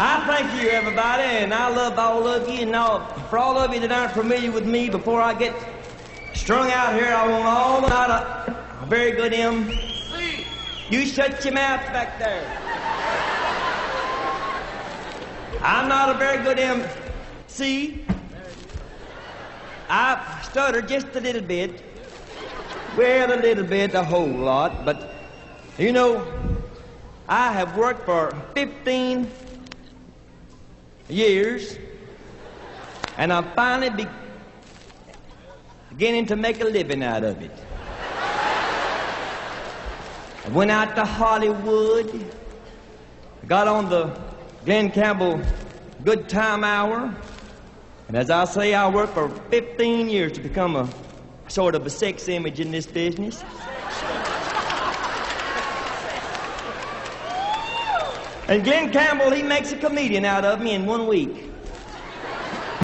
I thank you, everybody, and I love all of you. And all, for all of you that aren't familiar with me, before I get strung out here, I want all the night a, a very good MC. You shut your mouth back there. I'm not a very good MC. I stutter just a little bit. Well, a little bit, a whole lot, but you know, I have worked for 15 years, and I'm finally be- beginning to make a living out of it. I went out to Hollywood, got on the Glen Campbell Good Time Hour, and as I say, I worked for 15 years to become a sort of a sex image in this business. And Glen Campbell, he makes a comedian out of me in one week.